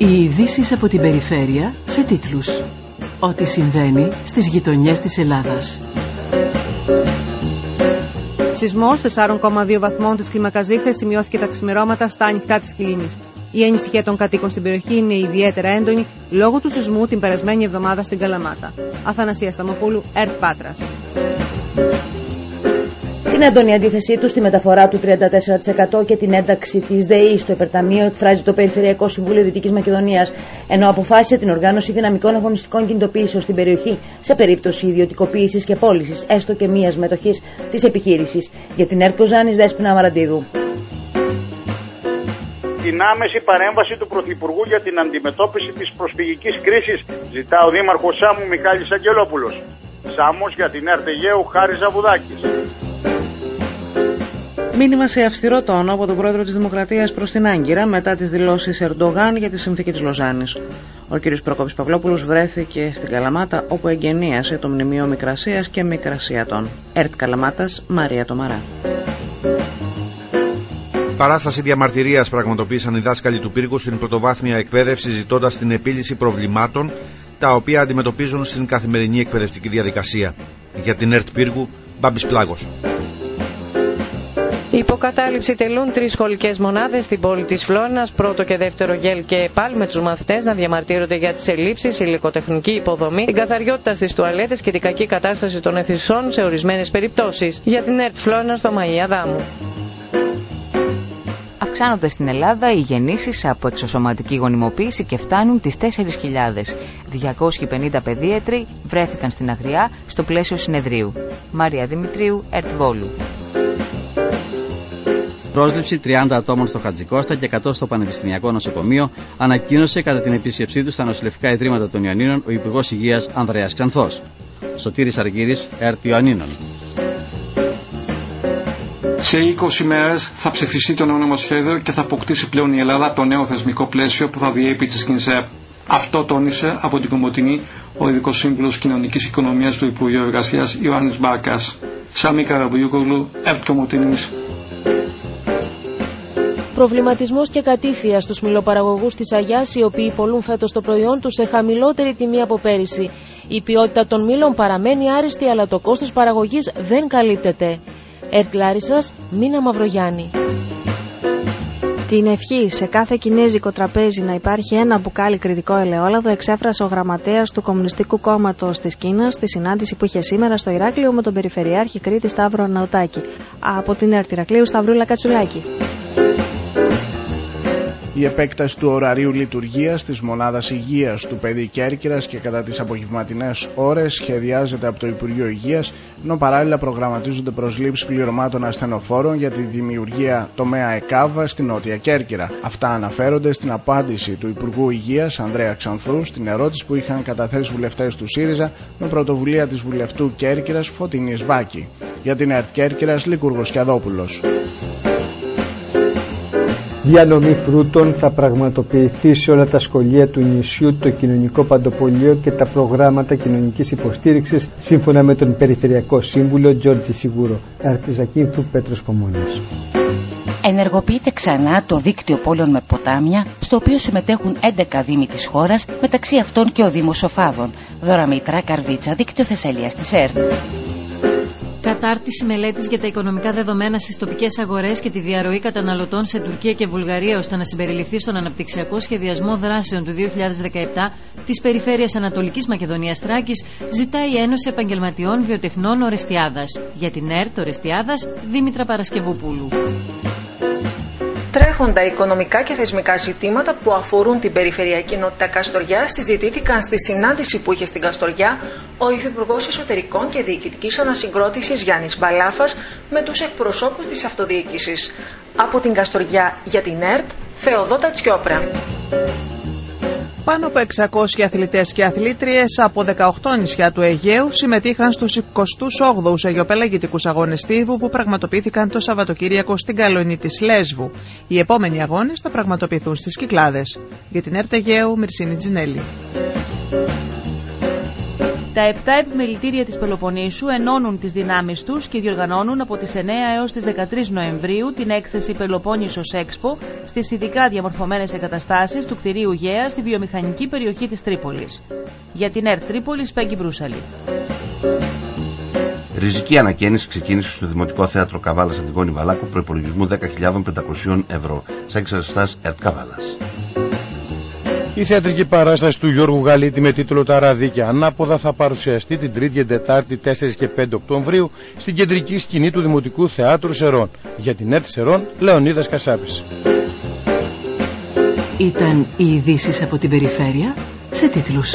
Οι ειδήσεις από την περιφέρεια σε τίτλους. Ό,τι συμβαίνει στις γειτονιές της Ελλάδας. Σεισμός 4,2 βαθμών της κλίμακα σημειώθηκε τα ξημερώματα στα ανοιχτά της Κιλίνη. Η ανησυχία των κατοίκων στην περιοχή είναι ιδιαίτερα έντονη λόγω του σεισμού την περασμένη εβδομάδα στην Καλαμάτα. Αθανασίας Σταμοπούλου, ΕΡΤ Πάτρας. Την έντονη αντίθεσή του στη μεταφορά του 34% και την ένταξη της ΔΕΗ στο υπερταμείο εκφράζει το Περιφερειακό Συμβούλιο Δυτικής Μακεδονίας, ενώ αποφάσισε την οργάνωση δυναμικών αγωνιστικών κινητοποιήσεων στην περιοχή σε περίπτωση ιδιωτικοποίησης και πώλησης έστω και μίας μετοχής της επιχείρησης. Για την ΕΡΤ Κοζάνης Δέσπινα Μαραντίδου την άμεση παρέμβαση του Πρωθυπουργού για την αντιμετώπιση της προσφυγικής κρίσης, ζητά ο Δήμαρχος Σάμου Μιχάλης Αγγελόπουλος. Σάμος για την Ερτεγέου Χάρης Ζαβουδάκης. Μήνυμα σε αυστηρό τόνο από τον πρόεδρο της Δημοκρατίας προς την Άγκυρα μετά τις δηλώσεις Ερντογάν για τη συνθήκη της Λοζάνης. Ο κ. Προκόπης Παυλόπουλος βρέθηκε στην Καλαμάτα όπου εγγενίασε το μνημείο Μικρασίας και Μικρασιατών. Ερτ Καλαμάτας, Μαρία Τομαρά. Παράσταση διαμαρτυρίας πραγματοποίησαν οι δάσκαλοι του πύργου στην πρωτοβάθμια εκπαίδευση, ζητώντας την επίλυση προβλημάτων τα οποία αντιμετωπίζουν στην καθημερινή εκπαιδευτική διαδικασία. Για την ΕΡΤ Πύργου, Μπάμπης Πλάγος. Υποκατάληψη τελούν τρεις σχολικές μονάδες στην πόλη της Φλόνας, πρώτο και δεύτερο γέλ και πάλι με τους μαθητές να διαμαρτύρονται για τις ελλείψεις, υλικοτεχνική υποδομή, την καθαριότητα στις τουαλέτες και την κακή κατάσταση των αιθισών σε ορισμένες περιπτώσεις. Για την ΕΡΤ Φλόνα στο Μαία Δάμου αυξάνονται στην Ελλάδα οι γεννήσεις από εξωσωματική γονιμοποίηση και φτάνουν τις 4.000. 250 παιδίατροι βρέθηκαν στην Αγριά στο πλαίσιο συνεδρίου. Μαρία Δημητρίου, Ερτβόλου. Πρόσληψη 30 ατόμων στο Χατζικώστα και 100 στο Πανεπιστημιακό Νοσοκομείο ανακοίνωσε κατά την επίσκεψή του στα νοσηλευτικά ιδρύματα των Ιωαννίνων ο Υπουργός Υγείας Ανδρέας Ξανθός. Σωτήρης Αργύρης, ΕΡΤ Ιωαννίνων. Σε 20 μέρες θα ψηφιστεί το νέο νομοσχέδιο και θα αποκτήσει πλέον η Ελλάδα το νέο θεσμικό πλαίσιο που θα διέπει τη ΚΙΝΣΕΠ. Αυτό τόνισε από την Κομωτινή ο ειδικός σύμβουλος κοινωνικής οικονομίας του Υπουργείου Εργασίας Ιωάννης Μπάρκας. Σάμι Καραμπουλιούκογλου, ΕΡΤ Κομωτινής. Προβληματισμός και κατήφια στους μιλοπαραγωγούς της Αγιάς, οι οποίοι πολλούν φέτος το προϊόν τους σε χαμηλότερη τιμή από πέρυσι. Η ποιότητα των μήλων παραμένει άριστη, αλλά το κόστος παραγωγής δεν καλύπτεται. Ερτ Λάρισας, Μίνα Μαυρογιάννη. Την ευχή σε κάθε κινέζικο τραπέζι να υπάρχει ένα μπουκάλι κριτικό ελαιόλαδο εξέφρασε ο γραμματέας του Κομμουνιστικού Κόμματος της Κίνας στη συνάντηση που είχε σήμερα στο Ηράκλειο με τον Περιφερειάρχη Κρήτη Σταύρο Ναουτάκη. Από την ΕΡΤ Ηρακλείου Σταυρούλα Κατσουλάκη. Η επέκταση του ωραρίου λειτουργίας της μονάδας υγείας του παιδί Κέρκυρας και κατά τις απογευματινές ώρες σχεδιάζεται από το Υπουργείο Υγείας, ενώ παράλληλα προγραμματίζονται προσλήψεις πληρωμάτων ασθενοφόρων για τη δημιουργία τομέα ΕΚΑΒΑ στη Νότια Κέρκυρα. Αυτά αναφέρονται στην απάντηση του Υπουργού Υγείας Ανδρέα Ξανθού στην ερώτηση που είχαν καταθέσει βουλευτές του ΣΥΡΙΖΑ με πρωτοβουλία της βουλευτού Κέρκυρας Φωτεινής Βάκη. Για την ΕΡΤ Κέρκυρας Λίκουργο Κιαδόπουλος. Διανομή φρούτων θα πραγματοποιηθεί σε όλα τα σχολεία του νησιού, το κοινωνικό παντοπολείο και τα προγράμματα κοινωνικής υποστήριξης σύμφωνα με τον Περιφερειακό Σύμβουλο Τζόρτζι Σιγούρο. Αρτιζακίνθου Πέτρος Πομόνης. Ενεργοποιείται ξανά το δίκτυο πόλεων με ποτάμια, στο οποίο συμμετέχουν 11 δήμοι της χώρας, μεταξύ αυτών και ο Δήμος Σοφάδων. Δώρα Μητρά Καρδίτσα, δίκτυο Θεσσαλίας της ΕΡΤ. Κατάρτιση μελέτης για τα οικονομικά δεδομένα στις τοπικές αγορές και τη διαρροή καταναλωτών σε Τουρκία και Βουλγαρία ώστε να συμπεριληφθεί στον αναπτυξιακό σχεδιασμό δράσεων του 2017 της Περιφέρειας Ανατολικής Μακεδονίας Τράκης, ζητάει η Ένωση Επαγγελματιών Βιοτεχνών Ορεστιάδας. Για την ΕΡΤ Ορεστιάδας, Δήμητρα Παρασκευοπούλου τρέχοντα οικονομικά και θεσμικά ζητήματα που αφορούν την περιφερειακή ενότητα Καστοριά συζητήθηκαν στη συνάντηση που είχε στην Καστοριά ο Υφυπουργός Εσωτερικών και Διοικητικής Ανασυγκρότησης Γιάννης Μπαλάφας με τους εκπροσώπους της αυτοδιοίκησης. Από την Καστοριά για την ΕΡΤ, Θεοδότα Τσιόπρα. Πάνω από 600 αθλητές και αθλήτριες από 18 νησιά του Αιγαίου συμμετείχαν στους 28ους Αιγιοπελαγητικούς Αγώνες Στίβου που πραγματοποιήθηκαν το Σαββατοκύριακο στην Καλονή της Λέσβου. Οι επόμενοι αγώνες θα πραγματοποιηθούν στις Κυκλάδες. Για την ΕΡΤ Αιγαίου, Μυρσίνη Τζινέλη. Τα επτά επιμελητήρια της Πελοποννήσου ενώνουν τις δυνάμεις τους και διοργανώνουν από τις 9 έως τις 13 Νοεμβρίου την έκθεση Πελοπόννησος Έξπο στις ειδικά διαμορφωμένες εγκαταστάσεις του κτηρίου Γέας στη βιομηχανική περιοχή της Τρίπολης. Για την ΕΡΤ Τρίπολης, Πέγγι Μπρούσαλη. Ριζική ανακαίνιση ξεκίνησε στο Δημοτικό Θέατρο Καβάλας Αντιγόνη Βαλάκου προπολογισμού 10.500 ευρώ. Σαν εξαστάσεις ΕΡΤ Καβάλας. Η θεατρική παράσταση του Γιώργου Γαλίτη με τίτλο Τα Ραδίκια Ανάποδα θα παρουσιαστεί την 3η και Τετάρτη 4 και 5 Οκτωβρίου στην κεντρική σκηνή του Δημοτικού Θεάτρου Σερών. Για την ΕΡΤ Σερών, Λεωνίδας Κασάπης. Ήταν οι ειδήσεις από την περιφέρεια σε τίτλους.